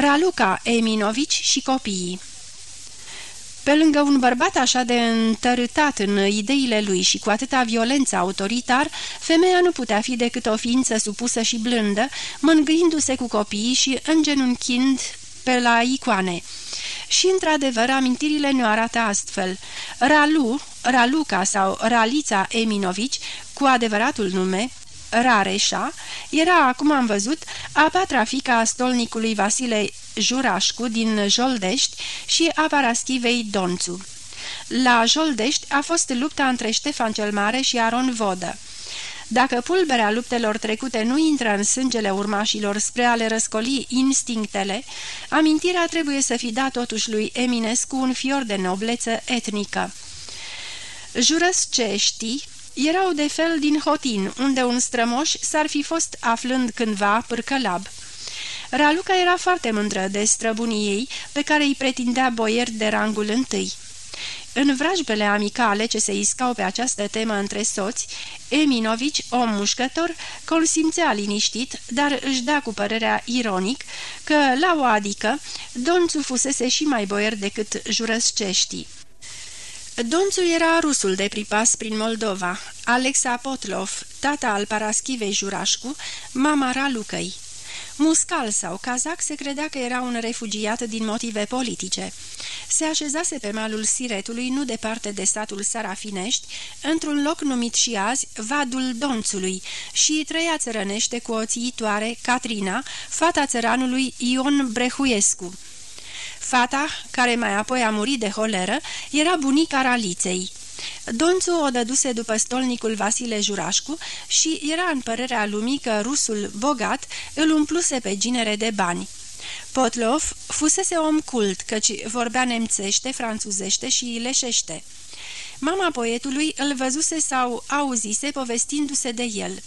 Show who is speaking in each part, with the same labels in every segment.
Speaker 1: Raluca Eminovici și copiii pe lângă un bărbat așa de întărâtat în ideile lui și cu atâta violență autoritar, femeia nu putea fi decât o ființă supusă și blândă, mângâindu-se cu copiii și îngenunchind pe la icoane. Și, într-adevăr, amintirile ne arată astfel. Ralu, Raluca sau Ralița Eminovici, cu adevăratul nume, Rareșa, era, cum am văzut, a patra fica a stolnicului Vasile Jurașcu din Joldești și a Paraschivei Donțu. La Joldești a fost lupta între Ștefan cel Mare și Aron Vodă. Dacă pulberea luptelor trecute nu intră în sângele urmașilor spre a le răscoli instinctele, amintirea trebuie să fi dat totuși lui Eminescu un fior de nobleță etnică. Jurăsceștii erau de fel din Hotin, unde un strămoș s-ar fi fost aflând cândva pârcălab. Raluca era foarte mândră de străbunii ei, pe care îi pretindea boier de rangul întâi. În vrajbele amicale ce se iscau pe această temă între soți, Eminovici, om mușcător, consimțea liniștit, dar își da cu părerea ironic că, la o adică, Donțu fusese și mai boier decât jurăsceștii. Donțu era rusul de pripas prin Moldova, Alexa Potlov, tata al Paraschivei Jurașcu, mama Ralucăi. Muscal sau cazac se credea că era un refugiat din motive politice. Se așezase pe malul Siretului, nu departe de satul Sarafinești, într-un loc numit și azi Vadul Donțului și trăia țărănește cu o țiitoare, Catrina, fata țăranului Ion Brehuescu. Fata, care mai apoi a murit de holeră, era bunica Raliței. Donțu o dăduse după stolnicul Vasile Jurașcu și era în părerea lumii că rusul bogat îl umpluse pe ginere de bani. Potlov fusese om cult, căci vorbea nemțește, franțuzește și leșește. Mama poetului îl văzuse sau auzise povestindu-se de el.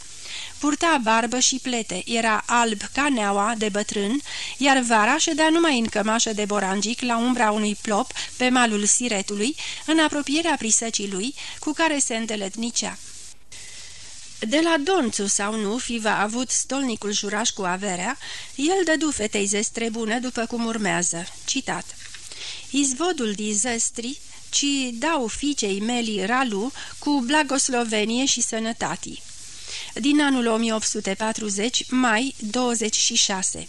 Speaker 1: Purta barbă și plete, era alb ca neaua de bătrân, iar vara ședea numai în cămașă de borangic la umbra unui plop pe malul siretului, în apropierea prisăcii lui, cu care se îndeletnicea. De la Donțu sau nu, fiva avut stolnicul juraș cu averea, el dădu fetei zestre bune după cum urmează. Citat. Izvodul din zestri, ci dau fiicei meli Ralu cu blagoslovenie și sănătatii din anul 1840, mai 26.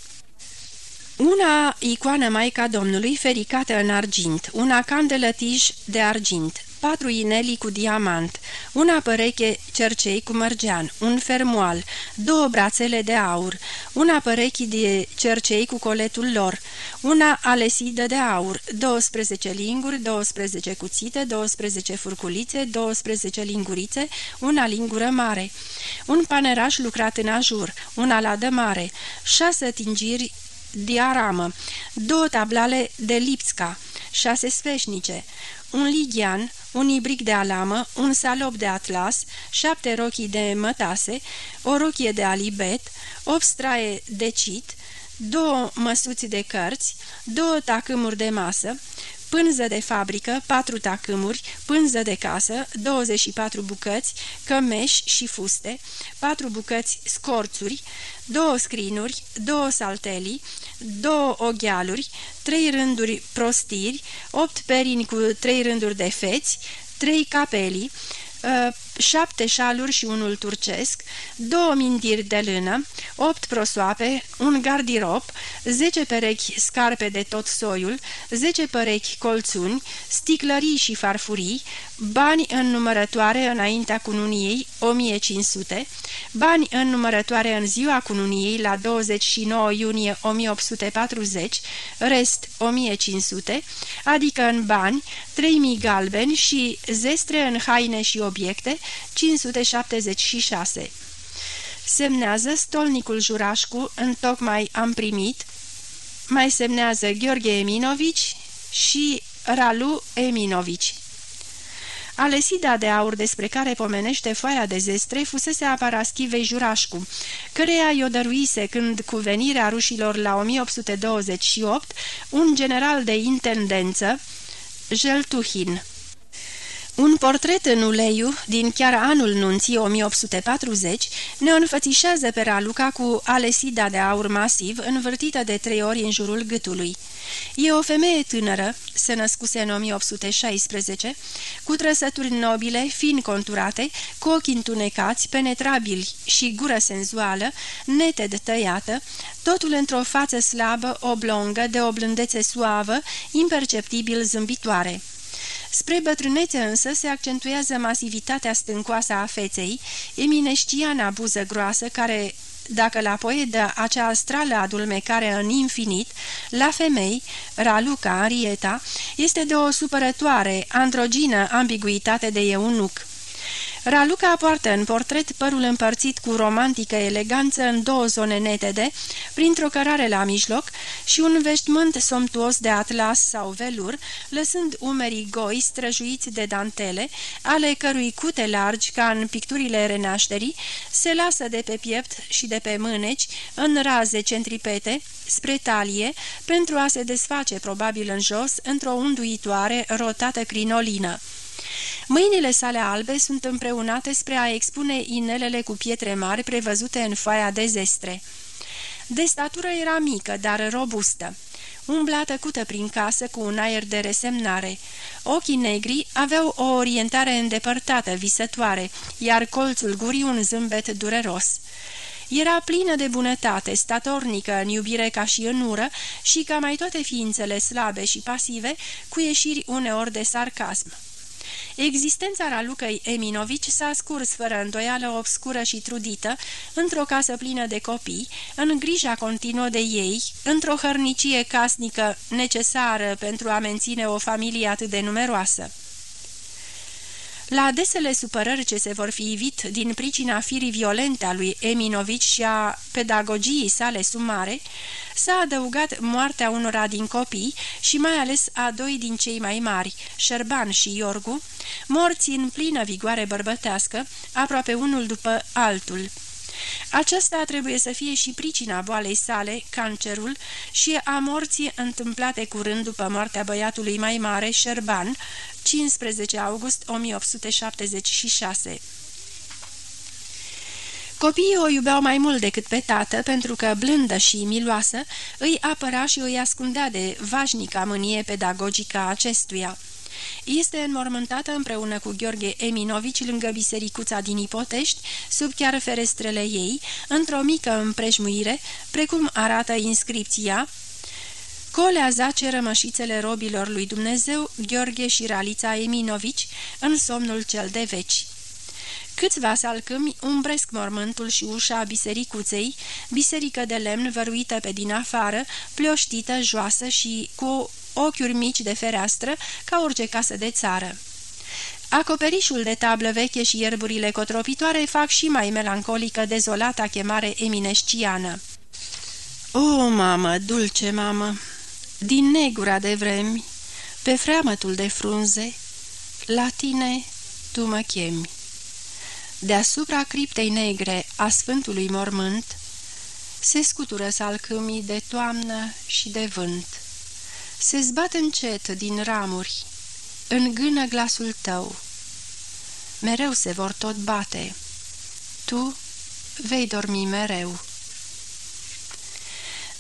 Speaker 1: Una icoană Maica Domnului fericată în argint, una candelă tij de argint, patru inelii cu diamant, una pereche cercei cu mărgean, un fermoal, două brațele de aur, una pereche de cercei cu coletul lor, una alesidă de aur, 12 linguri, 12 cuțite, 12 furculițe, 12 lingurițe, una lingură mare, un paneraș lucrat în ajur, una ladă mare, șase tingiri diaramă, două tablale de lipsca, șase sfeșnice, un ligian, un ibric de alamă, un salop de atlas, șapte rochii de mătase, o rochie de alibet, opt straie de cit, două măsuți de cărți, două tacâmuri de masă, pânză de fabrică, patru tacâmuri, pânză de casă, 24 bucăți, cămeși și fuste, patru bucăți scorțuri, două scrinuri, două saltelii, două oghealuri, trei rânduri prostiri, opt perini cu trei rânduri de feți, trei capelii, ă, șapte șaluri și unul turcesc, două mindiri de lână, opt prosoape, un gardirop, zece perechi scarpe de tot soiul, zece perechi colțuni, sticlării și farfurii, bani în numărătoare înaintea cununiei 1500, bani în numărătoare în ziua cununiei la 29 iunie 1840, rest 1500, adică în bani 3000 galbeni și zestre în haine și obiecte 576. Semnează stolnicul Jurașcu, întocmai am primit, mai semnează Gheorghe Eminovici și Ralu Eminovici. Alesida de aur despre care pomenește foaia de zestre fusese a Paraschivei Jurașcu, căreia i-o dăruise când, cu venirea rușilor la 1828, un general de intendență, Jeltuhin. Un portret în uleiu, din chiar anul nunții 1840, ne înfățișează pe Raluca cu alesida de aur masiv învârtită de trei ori în jurul gâtului. E o femeie tânără, se născuse în 1816, cu trăsături nobile, fin conturate, cu ochi întunecați, penetrabili și gură senzuală, neted tăiată, totul într-o față slabă, oblongă, de o blândețe suavă, imperceptibil zâmbitoare. Spre bătrânețe însă se accentuează masivitatea stâncoasă a feței, emineștiana buză groasă care dacă la poedă acea astrală adulmecare în infinit, la femei, Raluca, Rieta, este de o supărătoare, androgină ambiguitate de eunuc. Raluca poartă în portret părul împărțit cu romantică eleganță în două zone netede, printr-o cărare la mijloc și un veștmânt somptuos de atlas sau velur, lăsând umerii goi străjuiți de dantele, ale cărui cute largi, ca în picturile renașterii, se lasă de pe piept și de pe mâneci, în raze centripete, spre talie, pentru a se desface probabil în jos, într-o unduitoare rotată crinolină. Mâinile sale albe sunt împreunate spre a expune inelele cu pietre mari prevăzute în foaia de zestre. De statură era mică, dar robustă. Umbla tăcută prin casă cu un aer de resemnare. Ochii negri aveau o orientare îndepărtată, visătoare, iar colțul gurii un zâmbet dureros. Era plină de bunătate, statornică în iubire ca și în ură și, ca mai toate ființele slabe și pasive, cu ieșiri uneori de sarcasm. Existența Ralucăi Eminovici s-a scurs fără îndoială obscură și trudită, într-o casă plină de copii, în grija continuă de ei, într-o hărnicie casnică necesară pentru a menține o familie atât de numeroasă. La desele supărări ce se vor fi ivit din pricina firii violente a lui Eminovici și a pedagogiei sale sumare, s-a adăugat moartea unora din copii și mai ales a doi din cei mai mari, Șerban și Iorgu, morți în plină vigoare bărbătească, aproape unul după altul. Aceasta trebuie să fie și pricina boalei sale, cancerul, și a morții întâmplate curând după moartea băiatului mai mare, Șerban, 15 august 1876. Copiii o iubeau mai mult decât pe tată, pentru că, blândă și miloasă, îi apăra și îi ascundea de vașnica mânie pedagogică a acestuia. Este înmormântată împreună cu Gheorghe Eminovici lângă bisericuța din Ipotești, sub chiar ferestrele ei, într-o mică împrejmuire, precum arată inscripția Colea zace rămășițele robilor lui Dumnezeu, Gheorghe și Ralița Eminovici, în somnul cel de veci. Câțiva salcâmi umbresc mormântul și ușa bisericuței, biserică de lemn văruită pe din afară, plioștită, joasă și cu ochiuri mici de fereastră, ca orice casă de țară. Acoperișul de tablă veche și ierburile cotropitoare fac și mai melancolică dezolata chemare eminesciană. O, mamă, dulce mamă, din negura de vremi, pe freamătul de frunze, la tine tu mă chemi. Deasupra criptei negre a Sfântului Mormânt se scutură salcâmii de toamnă și de vânt. Se zbat încet din ramuri, în gână glasul tău. Mereu se vor tot bate. Tu vei dormi mereu.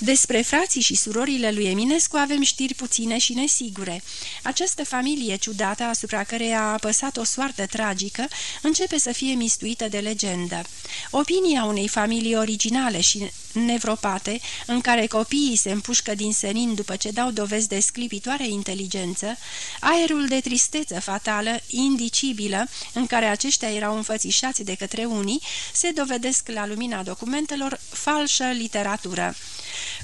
Speaker 1: Despre frații și surorile lui Eminescu avem știri puține și nesigure. Această familie ciudată, asupra căreia a apăsat o soartă tragică, începe să fie mistuită de legendă. Opinia unei familii originale și nevropate, în care copiii se împușcă din senin după ce dau dovezi de sclipitoare inteligență, aerul de tristețe fatală, indicibilă, în care aceștia erau înfățișați de către unii, se dovedesc la lumina documentelor falșă literatură.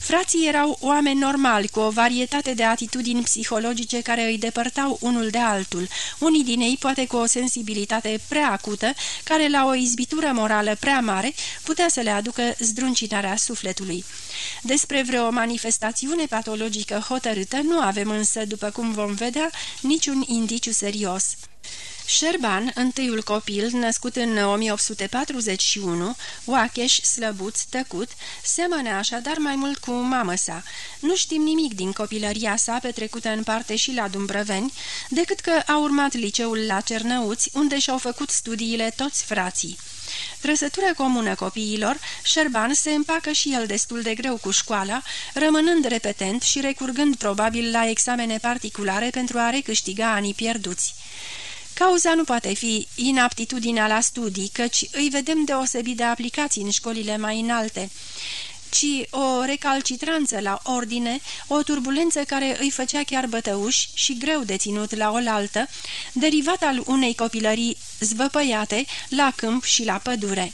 Speaker 1: Frații erau oameni normali, cu o varietate de atitudini psihologice care îi depărtau unul de altul, unii din ei poate cu o sensibilitate prea acută, care la o izbitură morală prea mare putea să le aducă zdruncinarea sufletului. Despre vreo manifestațiune patologică hotărâtă nu avem însă, după cum vom vedea, niciun indiciu serios. Șerban, întâiul copil, născut în 1841, oacheș, slăbuț, tăcut, semănă așadar mai mult cu mamă sa. Nu știm nimic din copilăria sa, petrecută în parte și la Dumbrăveni, decât că a urmat liceul la Cernăuți, unde și-au făcut studiile toți frații. Trăsătură comună copiilor, Șerban se împacă și el destul de greu cu școala, rămânând repetent și recurgând probabil la examene particulare pentru a recâștiga anii pierduți. Cauza nu poate fi inaptitudinea la studii, căci îi vedem deosebit de aplicații în școlile mai înalte ci o recalcitranță la ordine, o turbulență care îi făcea chiar bătăuși și greu de ținut la oaltă, derivat al unei copilării zvăpăiate la câmp și la pădure.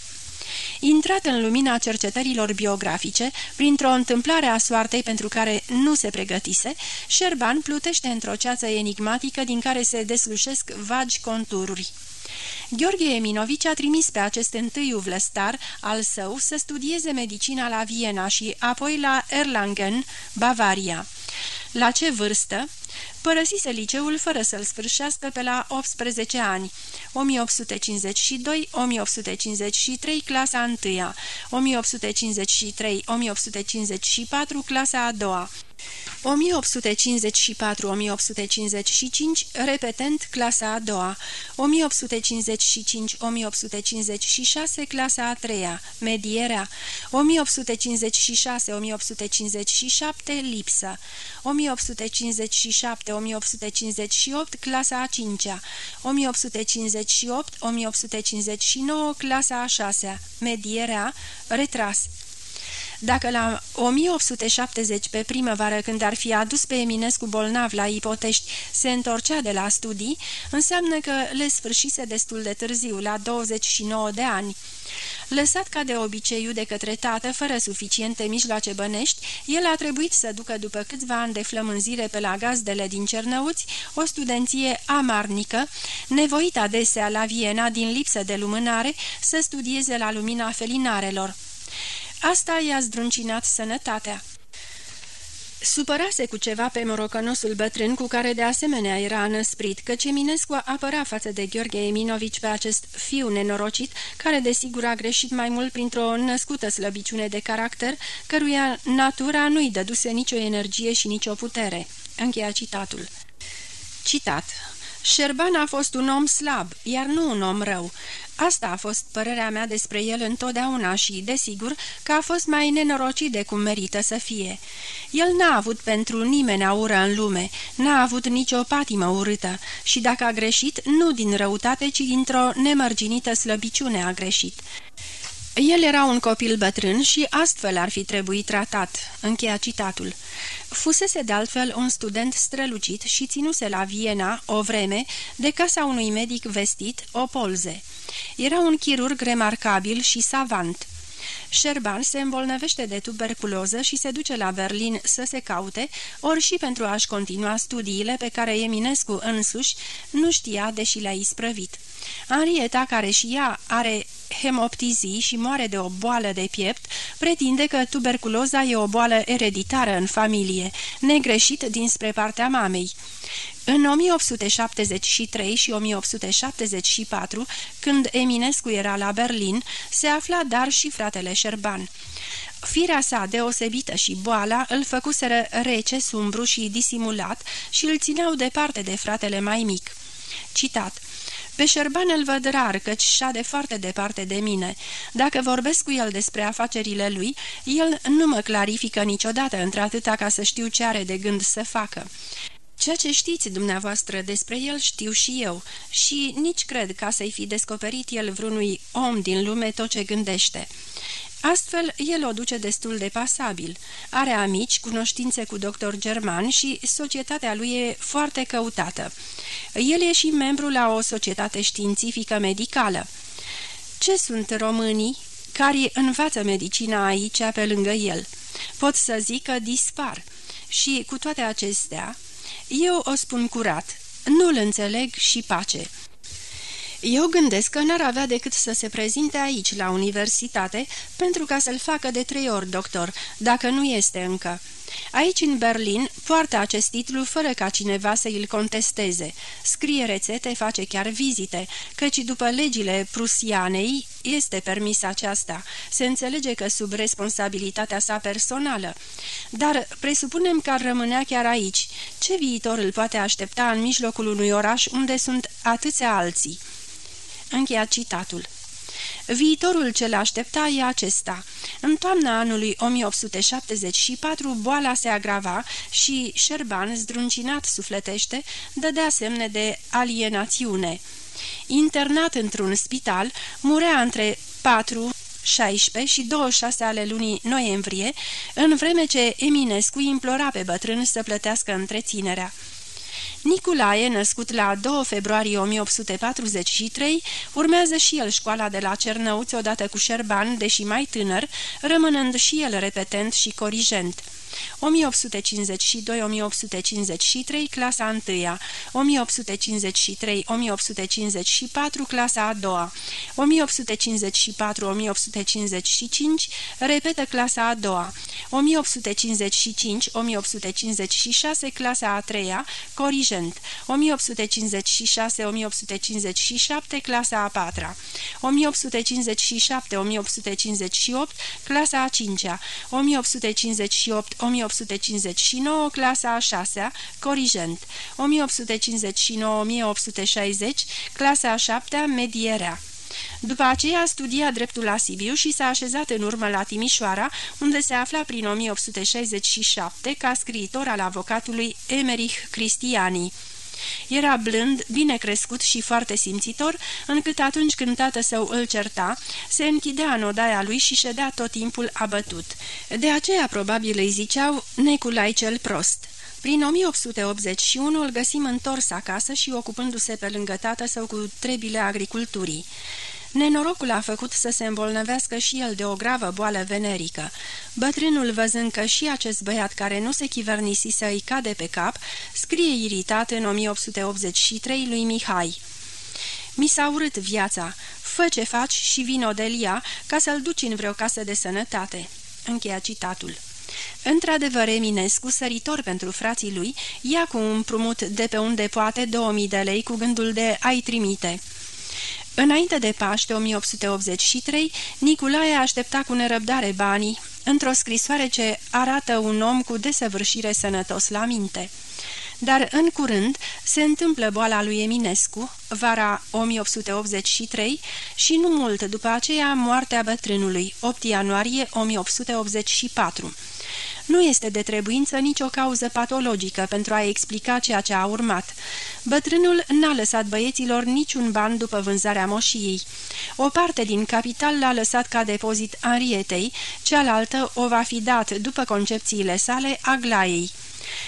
Speaker 1: Intrat în lumina cercetărilor biografice, printr-o întâmplare a soartei pentru care nu se pregătise, Șerban plutește într-o ceață enigmatică din care se deslușesc vagi contururi. Gheorghe Eminovici a trimis pe acest întâiu vlăstar al său să studieze medicina la Viena și apoi la Erlangen, Bavaria. La ce vârstă? Părăsise liceul fără să-l sfârșească pe la 18 ani, 1852-1853 clasa 1 1853-1854 clasa a doua, 1854-1855, repetent clasa a doua, 1855-1856, clasa a treia, medierea, 1856-1857, lipsă, 1857-1858, clasa a cincea, 1858-1859, clasa a șasea, medierea, retras. Dacă la 1870 pe primăvară, când ar fi adus pe Eminescu bolnav la Ipotești, se întorcea de la studii, înseamnă că le sfârșise destul de târziu, la 29 de ani. Lăsat ca de obiceiu de către tată, fără suficiente mijloace bănești, el a trebuit să ducă după câțiva ani de flămânzire pe la gazdele din Cernăuți o studenție amarnică, nevoit adesea la Viena din lipsă de lumânare să studieze la lumina felinarelor. Asta i-a zdruncinat sănătatea. Supărase cu ceva pe morocănosul bătrân cu care de asemenea era înăsprit, că Eminescu apăra față de Gheorghe Eminovici pe acest fiu nenorocit, care desigur a greșit mai mult printr-o născută slăbiciune de caracter, căruia natura nu-i dăduse nicio energie și nicio putere. Încheia citatul. Citat Șerban a fost un om slab, iar nu un om rău. Asta a fost părerea mea despre el întotdeauna și, desigur, că a fost mai nenorocit de cum merită să fie. El n-a avut pentru nimeni ură în lume, n-a avut nicio patimă urâtă și dacă a greșit, nu din răutate, ci dintr-o nemărginită slăbiciune a greșit. El era un copil bătrân și astfel ar fi trebuit tratat, încheia citatul. Fusese de altfel un student strălucit și ținuse la Viena, o vreme, de casa unui medic vestit, o polze. Era un chirurg remarcabil și savant. Șerban se îmbolnăvește de tuberculoză și se duce la Berlin să se caute, ori și pentru a-și continua studiile pe care Eminescu însuși nu știa, deși le-a isprăvit. Henrieta, care și ea are hemoptizii și moare de o boală de piept, pretinde că tuberculoza e o boală ereditară în familie, negreșit dinspre partea mamei. În 1873 și 1874, când Eminescu era la Berlin, se afla dar și fratele Șerban. Firea sa deosebită și boala îl făcuseră rece, sumbru și disimulat și îl țineau departe de fratele mai mic. Citat pe Șerban îl văd rar, căci șade foarte departe de mine. Dacă vorbesc cu el despre afacerile lui, el nu mă clarifică niciodată într-atâta ca să știu ce are de gând să facă. Ceea ce știți dumneavoastră despre el știu și eu și nici cred ca să-i fi descoperit el vreunui om din lume tot ce gândește. Astfel, el o duce destul de pasabil. Are amici, cunoștințe cu doctor german și societatea lui e foarte căutată. El e și membru la o societate științifică medicală. Ce sunt românii care învață medicina aici pe lângă el? Pot să zic că dispar. Și cu toate acestea, eu o spun curat, nu-l înțeleg și pace. Eu gândesc că n-ar avea decât să se prezinte aici, la universitate, pentru ca să-l facă de trei ori doctor, dacă nu este încă. Aici, în Berlin, poartă acest titlu fără ca cineva să îl contesteze. Scrie rețete, face chiar vizite, căci după legile prusianei este permis aceasta. Se înțelege că sub responsabilitatea sa personală. Dar presupunem că ar rămânea chiar aici. Ce viitor îl poate aștepta în mijlocul unui oraș unde sunt atâția alții? Încheia citatul. Viitorul ce l-aștepta e acesta. În toamna anului 1874, boala se agrava și Șerban, zdruncinat sufletește, dădea semne de alienațiune. Internat într-un spital, murea între 4 16 și 26 ale lunii noiembrie, în vreme ce Eminescu implora pe bătrân să plătească întreținerea. Niculae, născut la 2 februarie 1843, urmează și el școala de la Cernăuți odată cu Șerban, deși mai tânăr, rămânând și el repetent și corigent. 1852-1853, clasa 1 1853-1854, clasa a doua, 1854-1855, repetă clasa a doua, 1855-1856, clasa a treia, corigent, 1856-1857, clasa a patra, 1857-1858, clasa a cincea, 1858 1859, clasa a 6 corigent, 1859-1860, clasa a 7 medierea. După aceea studia dreptul la Sibiu și s-a așezat în urmă la Timișoara, unde se afla prin 1867 ca scriitor al avocatului Emerich Cristiani. Era blând, bine crescut și foarte simțitor, încât atunci când tată său îl certa, se închidea în odaia lui și ședea tot timpul abătut. De aceea probabil îi ziceau Neculai cel prost. Prin 1881 îl găsim întors acasă și ocupându-se pe lângă tată său cu trebile agriculturii. Nenorocul a făcut să se îmbolnăvească și el de o gravă boală venerică. Bătrânul, văzând că și acest băiat care nu se chivernisi să îi cade pe cap, scrie iritat în 1883 lui Mihai. Mi s-a urât viața. Fă ce faci și vin Odelia ca să-l duci în vreo casă de sănătate." Încheia citatul. Într-adevăr, Eminescu, săritor pentru frații lui, ia cu un prumut de pe unde poate 2000 de lei cu gândul de a-i trimite. Înainte de Paște 1883, Nicolae aștepta cu nerăbdare banii, într-o scrisoare ce arată un om cu desăvârșire sănătos la minte. Dar în curând se întâmplă boala lui Eminescu, vara 1883, și nu mult după aceea moartea bătrânului, 8 ianuarie 1884. Nu este de trebuință nicio cauză patologică pentru a explica ceea ce a urmat. Bătrânul n-a lăsat băieților niciun ban după vânzarea moșiei. O parte din capital l-a lăsat ca depozit Arietei, cealaltă o va fi dat, după concepțiile sale, Aglaiei.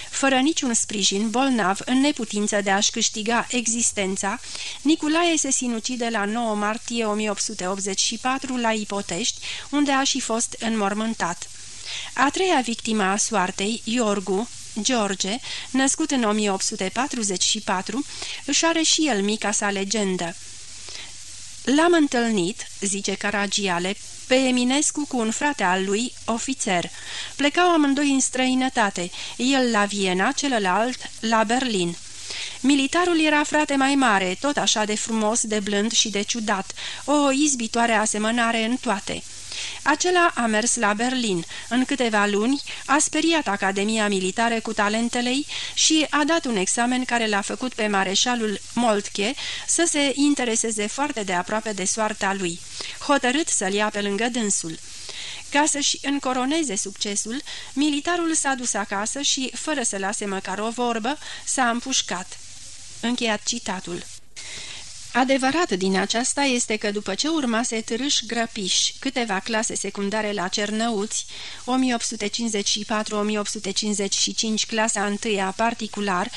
Speaker 1: Fără niciun sprijin, bolnav, în neputință de a-și câștiga existența, Nicolae se sinucide la 9 martie 1884 la Ipotești, unde a și fost înmormântat. A treia victimă a soartei, Iorgu, George, născut în 1844, își are și el mica sa legendă. L-am întâlnit, zice Caragiale, pe Eminescu cu un frate al lui, ofițer. Plecau amândoi în străinătate, el la Viena, celălalt la Berlin. Militarul era frate mai mare, tot așa de frumos, de blând și de ciudat, o izbitoare asemănare în toate. Acela a mers la Berlin. În câteva luni a speriat Academia Militară cu talentele ei și a dat un examen care l-a făcut pe mareșalul Moltke să se intereseze foarte de aproape de soarta lui, hotărât să-l ia pe lângă dânsul. Ca să-și încoroneze succesul, militarul s-a dus acasă și, fără să lase măcar o vorbă, s-a împușcat. Încheiat citatul. Adevărat din aceasta este că după ce urmase Târâș Grăpiș, câteva clase secundare la Cernăuți, 1854-1855 clasa 1 particular,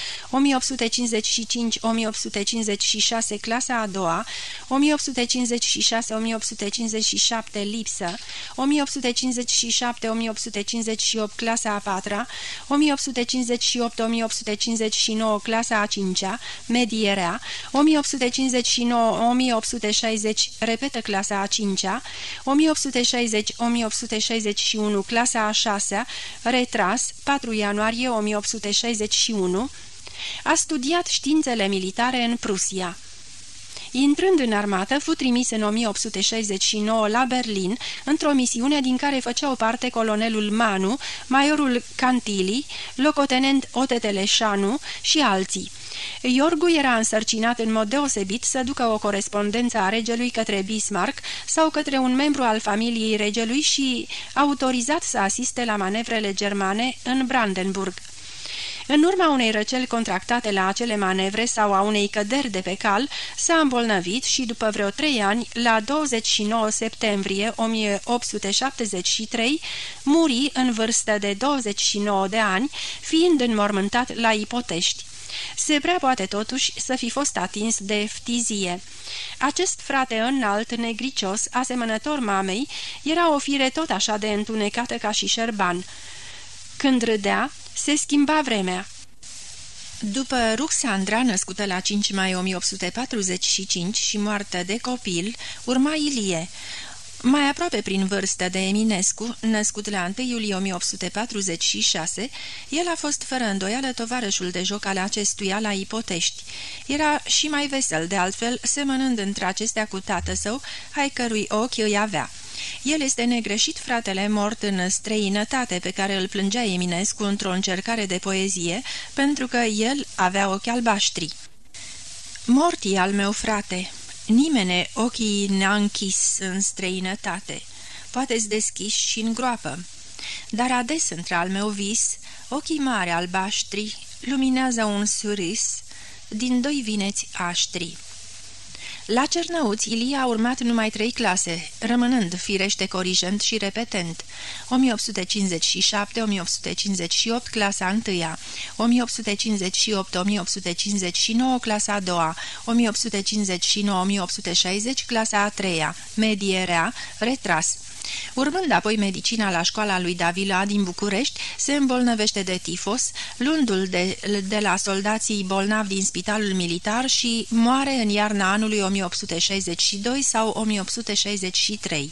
Speaker 1: 1855-1856 clasa a doua, 1856-1857 lipsă, 1857-1858 clasa a patra, 1858-1859 clasa a cincea, medierea, 1858 repetă clasa a 5-a, 1860-1861 clasa a 6-a, retras 4 ianuarie 1861, a studiat științele militare în Prusia. Intrând în armată, fu trimis în 1869 la Berlin, într-o misiune din care făceau parte colonelul Manu, majorul Cantili, locotenent Oteteleșanu și alții. Iorgu era însărcinat în mod deosebit să ducă o corespondență a regelui către Bismarck sau către un membru al familiei regelui și autorizat să asiste la manevrele germane în Brandenburg. În urma unei răceli contractate la acele manevre sau a unei căderi de pe cal, s-a îmbolnăvit și după vreo trei ani, la 29 septembrie 1873, muri în vârstă de 29 de ani, fiind înmormântat la Ipotești. Se prea poate totuși să fi fost atins de ftizie. Acest frate înalt, negricios, asemănător mamei, era o fire tot așa de întunecată ca și șerban. Când râdea, se schimba vremea. După Ruxandra, născută la 5 mai 1845 și moartă de copil, urma Ilie, mai aproape prin vârstă de Eminescu, născut la 1 iulie 1846, el a fost fără îndoială tovarășul de joc al acestuia la Ipotești. Era și mai vesel, de altfel, semănând între acestea cu tată său, ai cărui ochi îi avea. El este negreșit fratele mort în străinătate pe care îl plângea Eminescu într-o încercare de poezie, pentru că el avea ochi albaștri. Mortii al meu frate, nimene ochii ne-a închis în străinătate, poate-ți deschiși și în groapă, dar ades între al meu vis, ochii mari albaștri luminează un suris din doi vineți aștri. La Cernăuți, Ilie a urmat numai trei clase, rămânând firește corigent și repetent. 1857-1858, clasa 1 1858-1859, clasa a doua, 1859-1860, clasa a treia, medie rea, retras. Urmând apoi medicina la școala lui Davila din București, se îmbolnăvește de tifos, luându-l de, de la soldații bolnavi din spitalul militar și moare în iarna anului 1862 sau 1863.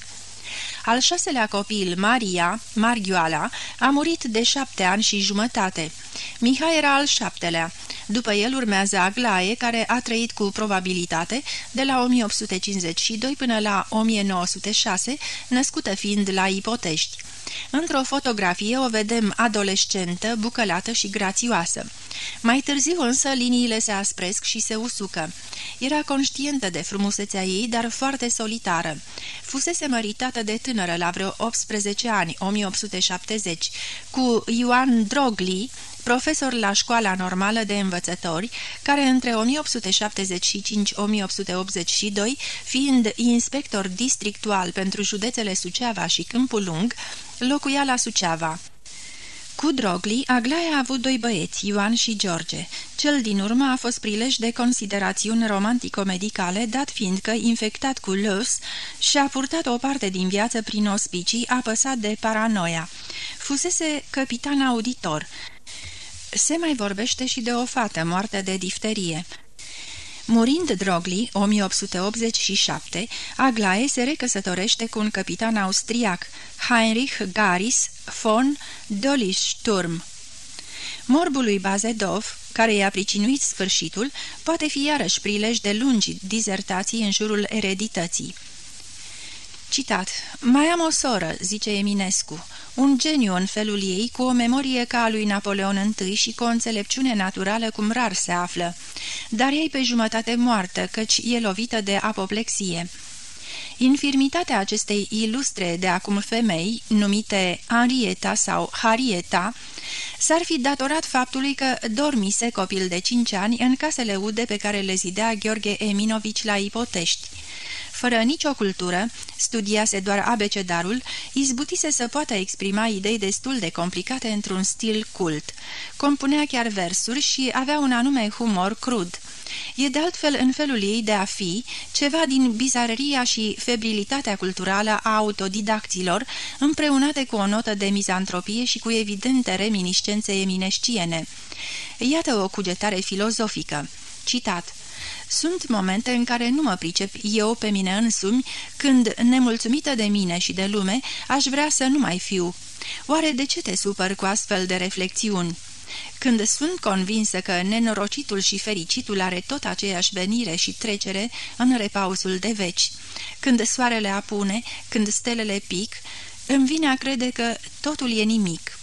Speaker 1: Al șaselea copil, Maria, Margioala, a murit de șapte ani și jumătate. Mihai era al șaptelea. După el urmează Aglaie, care a trăit cu probabilitate de la 1852 până la 1906, născută fiind la Ipotești. Într-o fotografie o vedem adolescentă, bucălată și grațioasă. Mai târziu însă liniile se aspresc și se usucă. Era conștientă de frumusețea ei, dar foarte solitară. Fusese măritată de tânără la vreo 18 ani, 1870, cu Ioan Drogli, profesor la școala normală de învățători, care între 1875-1882, fiind inspector districtual pentru județele Suceava și Câmpul Lung, locuia la Suceava. Cu Drogli, Aglaia a avut doi băieți, Ioan și George. Cel din urmă a fost prilej de considerațiuni romantico-medicale, dat fiindcă, infectat cu lăs, și-a purtat o parte din viață prin ospicii, apăsat de paranoia. Fusese capitan auditor. Se mai vorbește și de o fată moartă de difterie. Murind Drogli, 1887, Aglae se recăsătorește cu un capitan austriac, Heinrich Garis von Dollisturm. Morbul lui Bazedov, care i-a pricinuit sfârșitul, poate fi iarăși prilej de lungi dizertații în jurul eredității. Citat. Mai am o soră, zice Eminescu, un geniu în felul ei, cu o memorie ca a lui Napoleon I și cu o înțelepciune naturală cum rar se află, dar ei pe jumătate moartă, căci e lovită de apoplexie. Infirmitatea acestei ilustre de acum femei, numite Henrieta sau Harieta, s-ar fi datorat faptului că dormise copil de cinci ani în casele ude pe care le zidea Gheorghe Eminovici la Ipotești fără nicio cultură, studiase doar abecedarul, izbutise să poată exprima idei destul de complicate într-un stil cult. Compunea chiar versuri și avea un anume humor crud. E de altfel în felul ei de a fi ceva din bizareria și febrilitatea culturală a autodidacților, împreunate cu o notă de mizantropie și cu evidente reminiscențe eminesciene. Iată o cugetare filozofică. Citat Sunt momente în care nu mă pricep eu pe mine însumi, când, nemulțumită de mine și de lume, aș vrea să nu mai fiu. Oare de ce te supăr cu astfel de reflexiuni? Când sunt convinsă că nenorocitul și fericitul are tot aceeași venire și trecere în repausul de veci, când soarele apune, când stelele pic, îmi vine a crede că totul e nimic.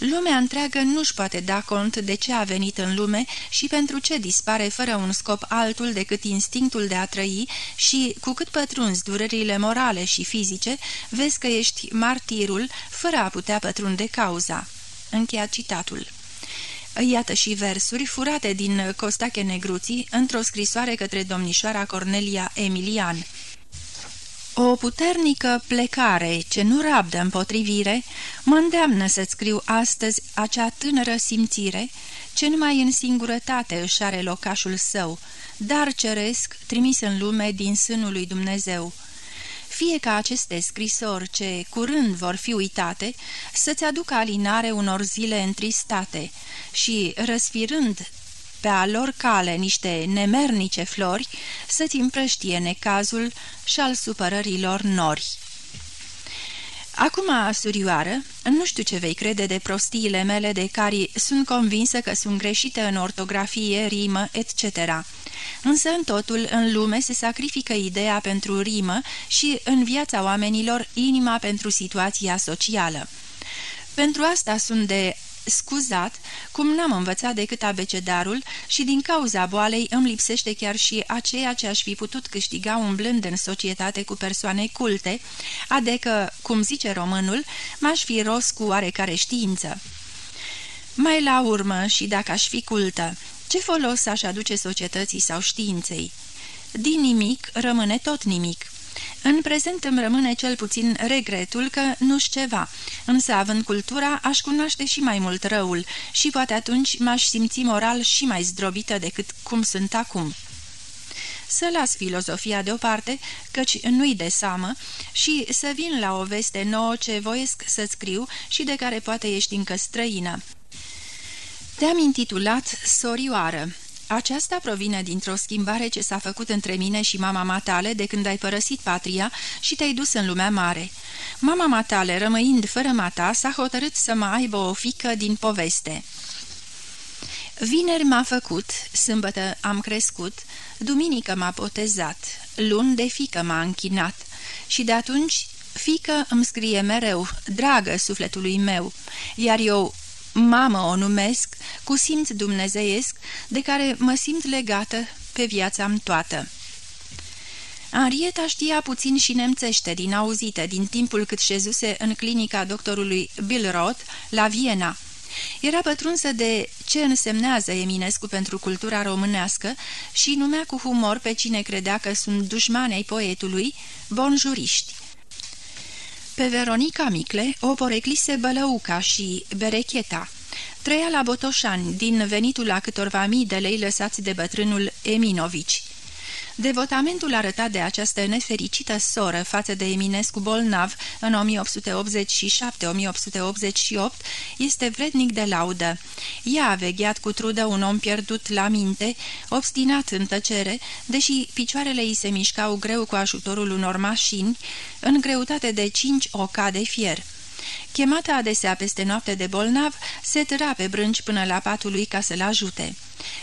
Speaker 1: Lumea întreagă nu-și poate da cont de ce a venit în lume și pentru ce dispare fără un scop altul decât instinctul de a trăi și, cu cât pătrunzi durerile morale și fizice, vezi că ești martirul fără a putea pătrunde cauza. Încheia citatul. Iată și versuri furate din Costache Negruții într-o scrisoare către domnișoara Cornelia Emilian. O puternică plecare ce nu rabdă împotrivire mă îndeamnă să-ți scriu astăzi acea tânără simțire ce numai în singurătate își are locașul său, dar ceresc trimis în lume din sânul lui Dumnezeu. Fie ca aceste scrisori ce curând vor fi uitate să-ți aducă alinare unor zile întristate și, răsfirând pe a lor cale niște nemernice flori, să-ți împrăștie necazul și al supărărilor nori. Acum, surioară, nu știu ce vei crede de prostiile mele de care sunt convinsă că sunt greșite în ortografie, rimă, etc. Însă în totul, în lume, se sacrifică ideea pentru rimă și, în viața oamenilor, inima pentru situația socială. Pentru asta sunt de scuzat, cum n-am învățat decât abecedarul și din cauza boalei îmi lipsește chiar și aceea ce aș fi putut câștiga umblând în societate cu persoane culte, adică, cum zice românul, m-aș fi ros cu oarecare știință. Mai la urmă, și dacă aș fi cultă, ce folos aș aduce societății sau științei? Din nimic rămâne tot nimic. În prezent îmi rămâne cel puțin regretul că nu-ș ceva, însă având cultura aș cunoaște și mai mult răul și poate atunci m-aș simți moral și mai zdrobită decât cum sunt acum. Să las filozofia deoparte, căci nu-i de samă, și să vin la o veste nouă ce voiesc să scriu și de care poate ești încă străină. Te-am intitulat Sorioară aceasta provine dintr-o schimbare ce s-a făcut între mine și mama matale de când ai părăsit patria și te-ai dus în lumea mare. Mama matale, rămăind fără mata, s-a hotărât să mă aibă o fică din poveste. Vineri m-a făcut, sâmbătă am crescut, duminică m-a botezat, luni de fică m-a închinat și de atunci fică îmi scrie mereu, dragă sufletului meu, iar eu Mamă o numesc, cu simț dumnezeiesc, de care mă simt legată pe viața-mi toată. Arieta știa puțin și nemțește din auzite din timpul cât șezuse în clinica doctorului Bill Roth la Viena. Era pătrunsă de ce însemnează Eminescu pentru cultura românească și numea cu humor pe cine credea că sunt dușmani ai poetului, bonjuriști. Pe Veronica Micle o poreclise Bălăuca și Berecheta. Trăia la Botoșani, din venitul la câtorva mii de lei lăsați de bătrânul Eminovici. Devotamentul arătat de această nefericită soră față de Eminescu bolnav în 1887-1888 este vrednic de laudă. Ea a vegheat cu trudă un om pierdut la minte, obstinat în tăcere, deși picioarele îi se mișcau greu cu ajutorul unor mașini, în greutate de cinci oca de fier. Chemată adesea peste noapte de bolnav, se tăra pe brânci până la patul lui ca să-l ajute.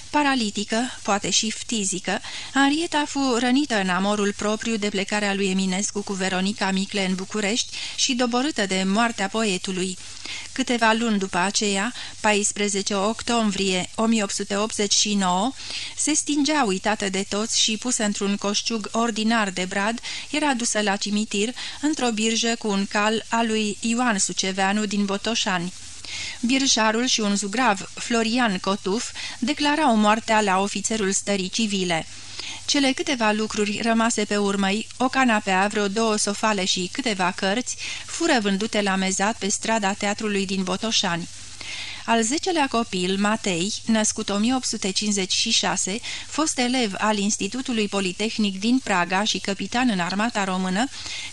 Speaker 1: Paralitică, poate și ftizică, Arieta fu rănită în amorul propriu de plecarea lui Eminescu cu Veronica Micle în București și doborâtă de moartea poetului. Câteva luni după aceea, 14 octombrie 1889, se stingea uitată de toți și pusă într-un coșciug ordinar de brad, era dusă la cimitir, într-o birjă cu un cal al lui Ioan Suceveanu din Botoșani. Birjarul și un zugrav, Florian Cotuf, declarau moartea la ofițerul stării civile. Cele câteva lucruri rămase pe urmăi, o canapea, vreo două sofale și câteva cărți, fură vândute la mezat pe strada teatrului din Botoșani. Al zecelea copil, Matei, născut 1856, fost elev al Institutului Politehnic din Praga și capitan în armata română,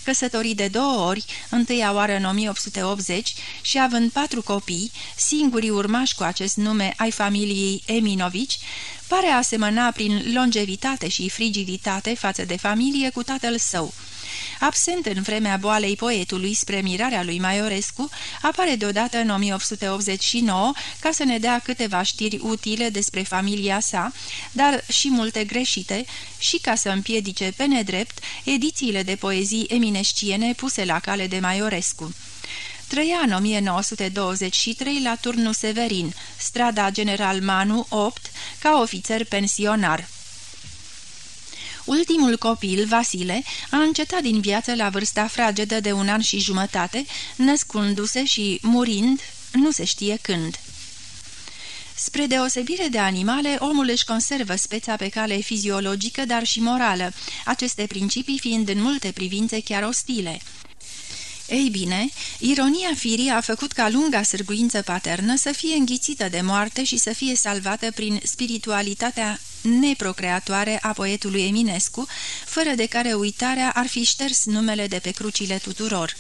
Speaker 1: căsătorit de două ori, întâia oară în 1880 și având patru copii, singurii urmași cu acest nume ai familiei Eminovici, pare asemăna prin longevitate și frigiditate față de familie cu tatăl său. Absent în vremea boalei poetului spre mirarea lui Maiorescu, apare deodată în 1889 ca să ne dea câteva știri utile despre familia sa, dar și multe greșite, și ca să împiedice pe nedrept edițiile de poezii eminesciene puse la cale de Maiorescu. Trăia în 1923 la turnul Severin, strada General Manu 8, ca ofițer pensionar. Ultimul copil, Vasile, a încetat din viață la vârsta fragedă de un an și jumătate, născându-se și murind, nu se știe când. Spre deosebire de animale, omul își conservă speța pe cale fiziologică, dar și morală, aceste principii fiind în multe privințe chiar ostile. Ei bine, ironia firii a făcut ca lunga sârguință paternă să fie înghițită de moarte și să fie salvată prin spiritualitatea neprocreatoare a poetului Eminescu, fără de care uitarea ar fi șters numele de pe crucile tuturor.